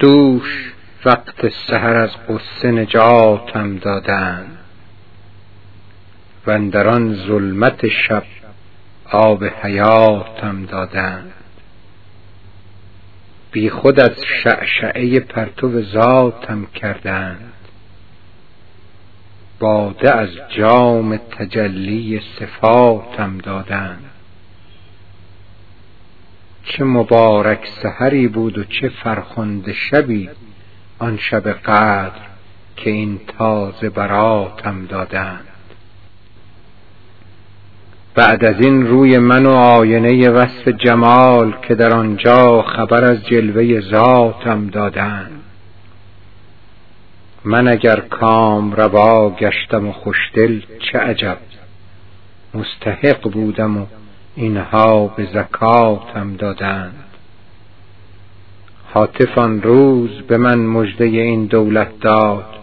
دوش وقت سحر از قصه نجاتم دادند و آن ظلمت شب آب حیاتم دادند بی خود از شعشعه پرتو ذاتم کردند باده از جام تجلی صفاتم دادند چه مبارک سحری بود و چه فرخنده شبی آن شب قدر که این تازه براتم دادند. بعد از این روی من و آینه وصف جمال که در آنجا خبر از جلوه ذاتم دادند. من اگر کام روا گشتم و خوشدل چه عجب. مستحق بودم و اینها به زکاتم دادند. آن روز به من مژده این دولت داد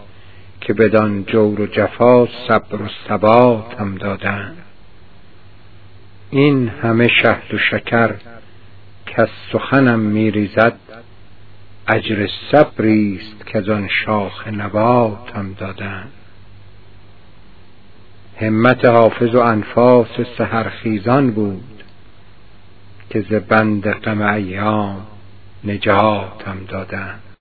که بدان جور و جفا صبر و ثباتم دادند. این همه شهد و شکر کز سخنم می ریزد اجر صبری است کز آن شاخ نباتم دادند. همت حافظ و انفاس سحرخیزان بود که ز بند غم ایام نجاتم دادند.